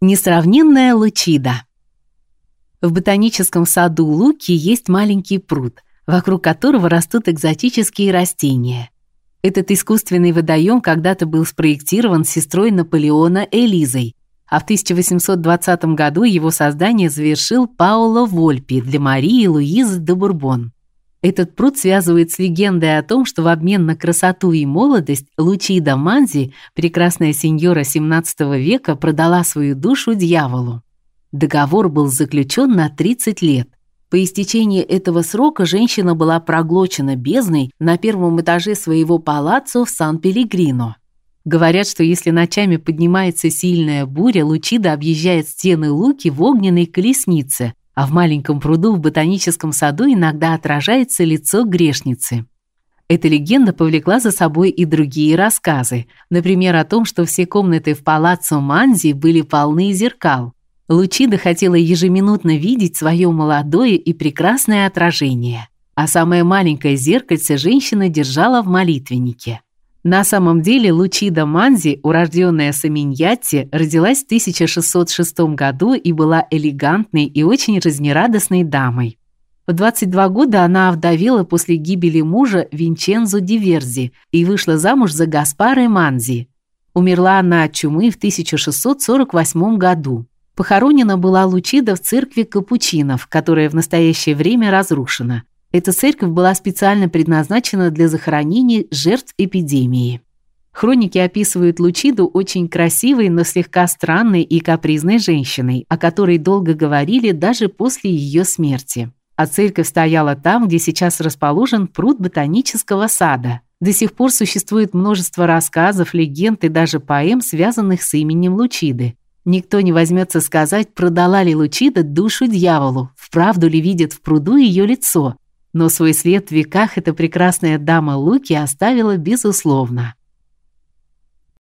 Несравненная Лучида. В ботаническом саду Луки есть маленький пруд, вокруг которого растут экзотические растения. Этот искусственный водоем когда-то был спроектирован сестрой Наполеона Элизой, а в 1820 году его создание завершил Паоло Вольпи для Марии Луизы де Бурбон. Этот пруд связывает с легендой о том, что в обмен на красоту и молодость Лучида Манзи, прекрасная сеньора XVII века, продала свою душу дьяволу. Договор был заключен на 30 лет. По истечении этого срока женщина была проглочена бездной на первом этаже своего палаццо в Сан-Пелегрино. Говорят, что если ночами поднимается сильная буря, Лучида объезжает стены Луки в огненной колеснице, а в маленьком пруду в ботаническом саду иногда отражается лицо грешницы. Эта легенда повлекла за собой и другие рассказы, например, о том, что все комнаты в палаццо Манзи были полны зеркал. Лучида хотела ежеминутно видеть свое молодое и прекрасное отражение, а самое маленькое зеркальце женщина держала в молитвеннике. На самом деле Лучида Манзи, урожденная Саминьятти, родилась в 1606 году и была элегантной и очень жизнерадостной дамой. В 22 года она овдовела после гибели мужа Винчензо Диверзи и вышла замуж за Гаспаро Манзи. Умерла она от чумы в 1648 году. Похоронена была Лучида в церкви капучинов, которая в настоящее время разрушена. Эта церковь была специально предназначена для захоронений жертв эпидемии. Хроники описывают Лучиду очень красивой, но слегка странной и капризной женщиной, о которой долго говорили даже после ее смерти. А церковь стояла там, где сейчас расположен пруд ботанического сада. До сих пор существует множество рассказов, легенд и даже поэм, связанных с именем Лучиды. Никто не возьмется сказать, продала ли Лучида душу дьяволу, вправду ли видит в пруду ее лицо, но свой след в веках эта прекрасная дама Луки оставила безусловно.